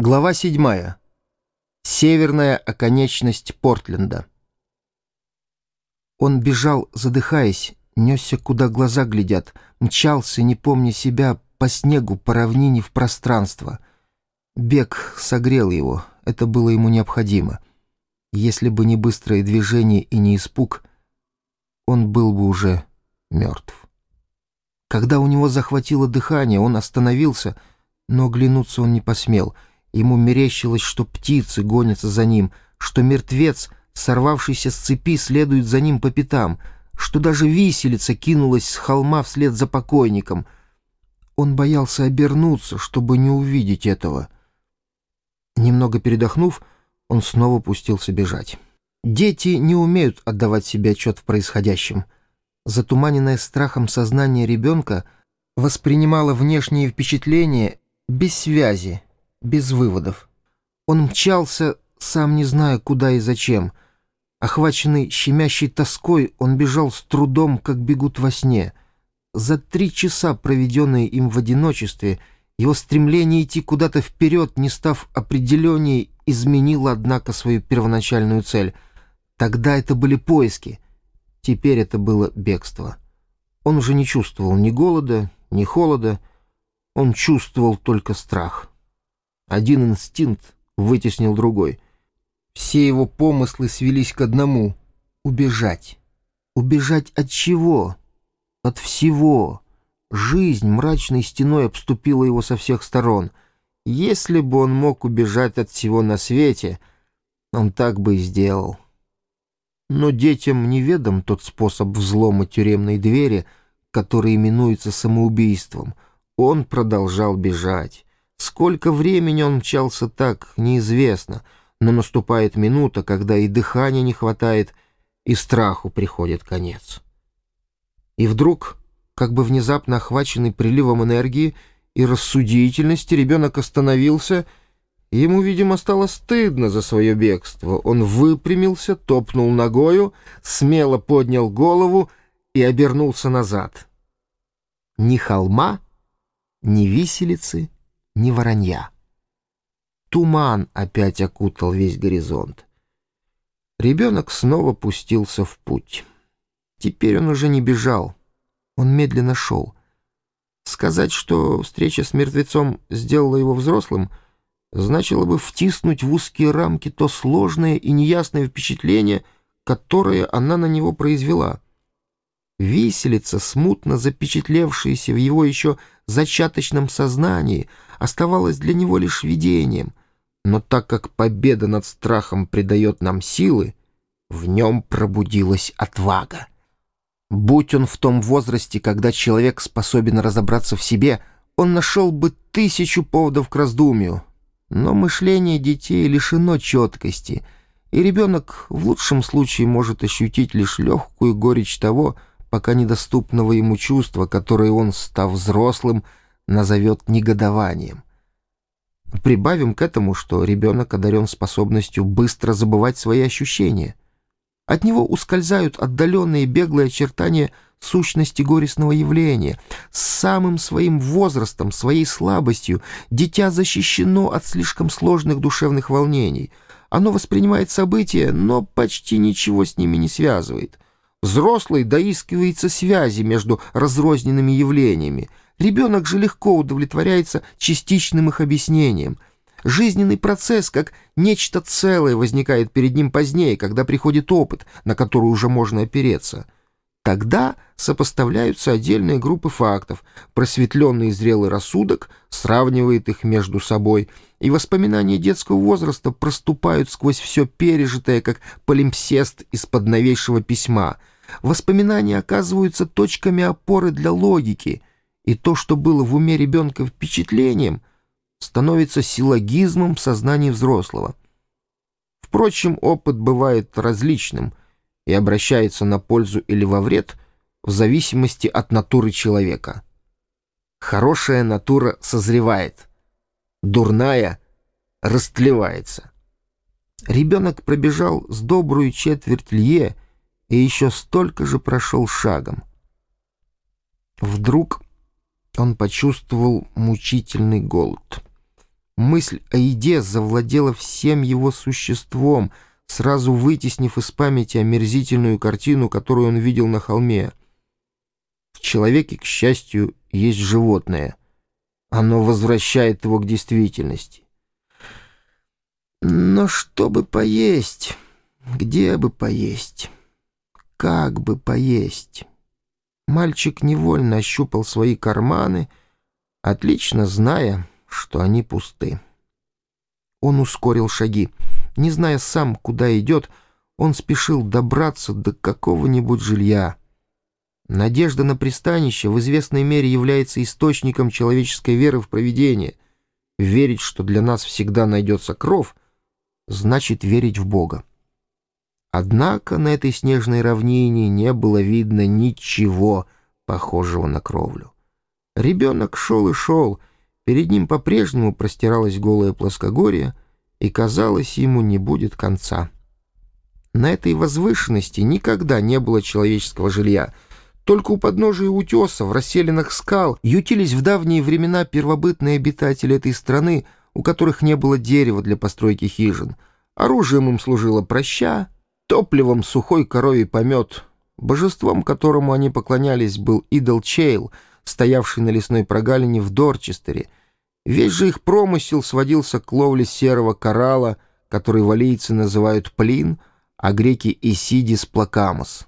Глава 7. Северная оконечность Портленда. Он бежал, задыхаясь, несся, куда глаза глядят, мчался, не помня себя, по снегу, по равнине в пространство. Бег согрел его, это было ему необходимо. Если бы не быстрое движение и не испуг, он был бы уже мертв. Когда у него захватило дыхание, он остановился, но оглянуться он не посмел — Ему мерещилось, что птицы гонятся за ним, что мертвец, сорвавшийся с цепи, следует за ним по пятам, что даже виселица кинулась с холма вслед за покойником. Он боялся обернуться, чтобы не увидеть этого. Немного передохнув, он снова пустился бежать. Дети не умеют отдавать себе отчет в происходящем. Затуманенное страхом сознание ребенка воспринимало внешние впечатления без связи, без выводов. Он мчался, сам не зная, куда и зачем. Охваченный щемящей тоской, он бежал с трудом, как бегут во сне. За три часа, проведенные им в одиночестве, его стремление идти куда-то вперед, не став определеннее, изменило, однако, свою первоначальную цель. Тогда это были поиски, теперь это было бегство. Он уже не чувствовал ни голода, ни холода, он чувствовал только страх. Один инстинкт вытеснил другой. Все его помыслы свелись к одному — убежать. Убежать от чего? От всего. Жизнь мрачной стеной обступила его со всех сторон. Если бы он мог убежать от всего на свете, он так бы и сделал. Но детям неведом тот способ взлома тюремной двери, который именуется самоубийством. Он продолжал бежать. Сколько времени он мчался так, неизвестно, но наступает минута, когда и дыхания не хватает, и страху приходит конец. И вдруг, как бы внезапно охваченный приливом энергии и рассудительности, ребенок остановился, ему, видимо, стало стыдно за свое бегство. Он выпрямился, топнул ногою, смело поднял голову и обернулся назад. Ни холма, ни виселицы — ни воронья. Туман опять окутал весь горизонт. Ребенок снова пустился в путь. Теперь он уже не бежал. Он медленно шел. Сказать, что встреча с мертвецом сделала его взрослым, значило бы втиснуть в узкие рамки то сложное и неясное впечатление, которое она на него произвела — Виселица, смутно запечатлевшаяся в его еще зачаточном сознании, оставалась для него лишь видением, но так как победа над страхом придает нам силы, в нем пробудилась отвага. Будь он в том возрасте, когда человек способен разобраться в себе, он нашел бы тысячу поводов к раздумью. Но мышление детей лишено четкости, и ребенок в лучшем случае может ощутить лишь легкую горечь того, пока недоступного ему чувства, которое он, став взрослым, назовет негодованием. Прибавим к этому, что ребенок одарен способностью быстро забывать свои ощущения. От него ускользают отдаленные беглые очертания сущности горестного явления. С самым своим возрастом, своей слабостью дитя защищено от слишком сложных душевных волнений. Оно воспринимает события, но почти ничего с ними не связывает — Взрослый доискивается связи между разрозненными явлениями. Ребенок же легко удовлетворяется частичным их объяснением. Жизненный процесс, как нечто целое, возникает перед ним позднее, когда приходит опыт, на который уже можно опереться. Тогда сопоставляются отдельные группы фактов, просветленный и зрелый рассудок сравнивает их между собой, и воспоминания детского возраста проступают сквозь все пережитое, как полимпсест из-под новейшего письма. Воспоминания оказываются точками опоры для логики, и то, что было в уме ребенка впечатлением, становится силлогизмом в сознании взрослого. Впрочем, опыт бывает различным и обращается на пользу или во вред в зависимости от натуры человека. Хорошая натура созревает, дурная растлевается. Ребенок пробежал с добрую четверть лье и еще столько же прошел шагом. Вдруг он почувствовал мучительный голод. Мысль о еде завладела всем его существом, сразу вытеснив из памяти омерзительную картину, которую он видел на холме. В человеке, к счастью, есть животное. Оно возвращает его к действительности. Но чтобы поесть, где бы поесть, как бы поесть? Мальчик невольно ощупал свои карманы, отлично зная, что они пусты. Он ускорил шаги. Не зная сам, куда идет, он спешил добраться до какого-нибудь жилья. Надежда на пристанище в известной мере является источником человеческой веры в провидение. Верить, что для нас всегда найдется кров, значит верить в Бога. Однако на этой снежной равнине не было видно ничего похожего на кровлю. Ребенок шел и шел, перед ним по-прежнему простиралось голое плоскогорье, и, казалось, ему не будет конца. На этой возвышенности никогда не было человеческого жилья — только у подножия утеса, в расселенных скал, ютились в давние времена первобытные обитатели этой страны, у которых не было дерева для постройки хижин. Оружием им служила проща, топливом сухой коровий помет. Божеством, которому они поклонялись, был идол Чейл, стоявший на лесной прогалине в Дорчестере. Весь же их промысел сводился к ловле серого коралла, который валийцы называют плин, а греки — исидис плакамос.